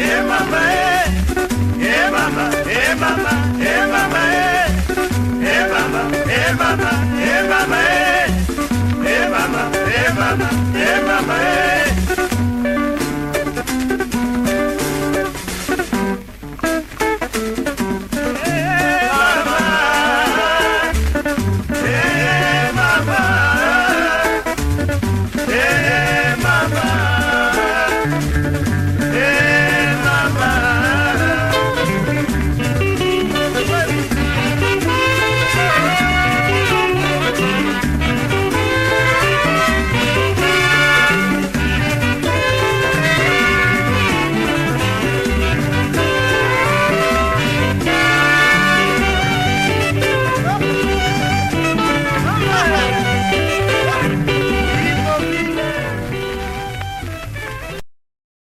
e mama e e mama e mama e mama e e mama e mama e mama e e mama e mama e mama e